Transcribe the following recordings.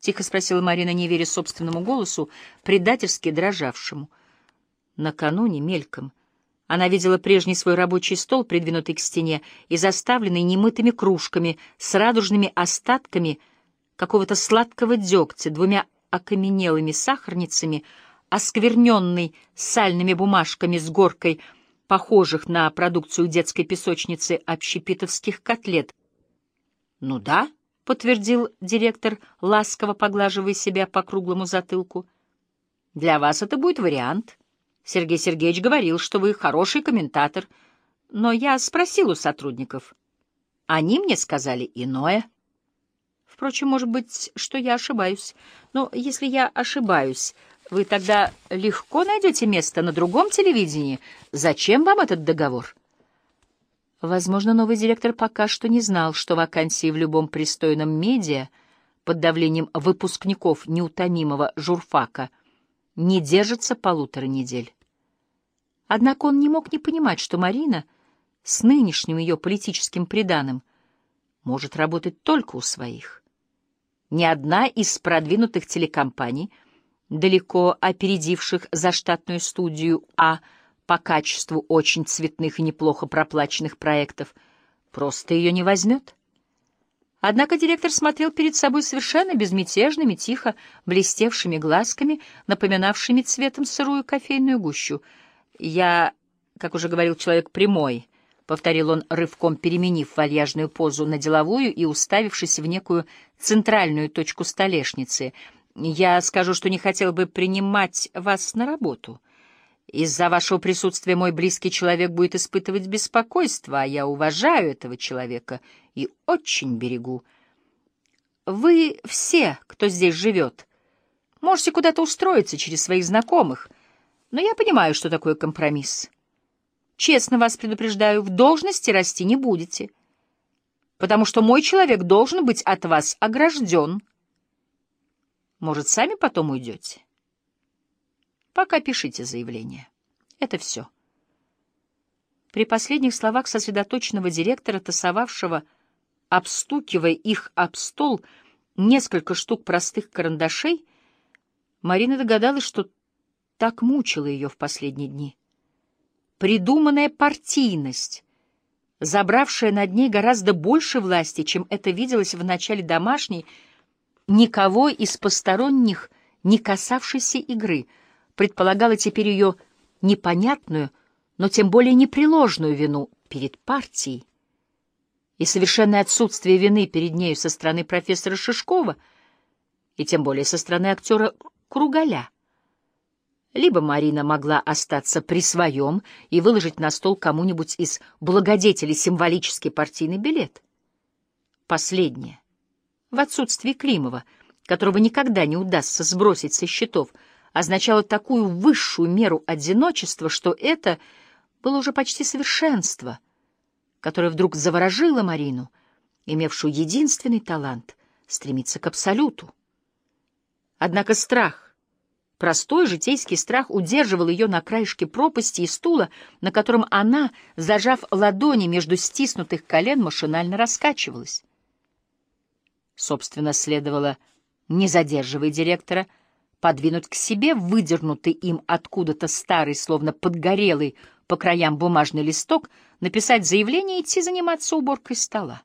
— тихо спросила Марина, не веря собственному голосу, предательски дрожавшему. Накануне мельком она видела прежний свой рабочий стол, придвинутый к стене и заставленный немытыми кружками с радужными остатками какого-то сладкого дегтя, двумя окаменелыми сахарницами, оскверненный сальными бумажками с горкой, похожих на продукцию детской песочницы общепитовских котлет. «Ну да», — подтвердил директор, ласково поглаживая себя по круглому затылку. «Для вас это будет вариант. Сергей Сергеевич говорил, что вы хороший комментатор, но я спросил у сотрудников. Они мне сказали иное». Впрочем, может быть, что я ошибаюсь. Но если я ошибаюсь, вы тогда легко найдете место на другом телевидении. Зачем вам этот договор? Возможно, новый директор пока что не знал, что вакансии в любом пристойном медиа под давлением выпускников неутомимого журфака не держатся полутора недель. Однако он не мог не понимать, что Марина с нынешним ее политическим приданым может работать только у своих. Ни одна из продвинутых телекомпаний, далеко опередивших заштатную студию А по качеству очень цветных и неплохо проплаченных проектов, просто ее не возьмет. Однако директор смотрел перед собой совершенно безмятежными, тихо блестевшими глазками, напоминавшими цветом сырую кофейную гущу. Я, как уже говорил человек прямой, повторил он, рывком переменив вальяжную позу на деловую и уставившись в некую центральную точку столешницы. «Я скажу, что не хотел бы принимать вас на работу. Из-за вашего присутствия мой близкий человек будет испытывать беспокойство, а я уважаю этого человека и очень берегу. Вы все, кто здесь живет, можете куда-то устроиться через своих знакомых, но я понимаю, что такое компромисс». Честно вас предупреждаю, в должности расти не будете, потому что мой человек должен быть от вас огражден. Может, сами потом уйдете? Пока пишите заявление. Это все. При последних словах сосредоточенного директора, тасовавшего, обстукивая их об стол, несколько штук простых карандашей, Марина догадалась, что так мучила ее в последние дни придуманная партийность, забравшая над ней гораздо больше власти, чем это виделось в начале домашней, никого из посторонних не касавшейся игры, предполагала теперь ее непонятную, но тем более непреложную вину перед партией. И совершенное отсутствие вины перед нею со стороны профессора Шишкова, и тем более со стороны актера Кругаля — либо Марина могла остаться при своем и выложить на стол кому-нибудь из благодетелей символический партийный билет. Последнее. В отсутствии Климова, которого никогда не удастся сбросить со счетов, означало такую высшую меру одиночества, что это было уже почти совершенство, которое вдруг заворожило Марину, имевшую единственный талант — стремиться к абсолюту. Однако страх, Простой житейский страх удерживал ее на краешке пропасти и стула, на котором она, зажав ладони между стиснутых колен, машинально раскачивалась. Собственно, следовало, не задерживая директора, подвинуть к себе выдернутый им откуда-то старый, словно подгорелый по краям бумажный листок, написать заявление и идти заниматься уборкой стола.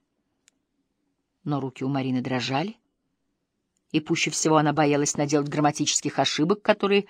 Но руки у Марины дрожали и пуще всего она боялась наделать грамматических ошибок, которые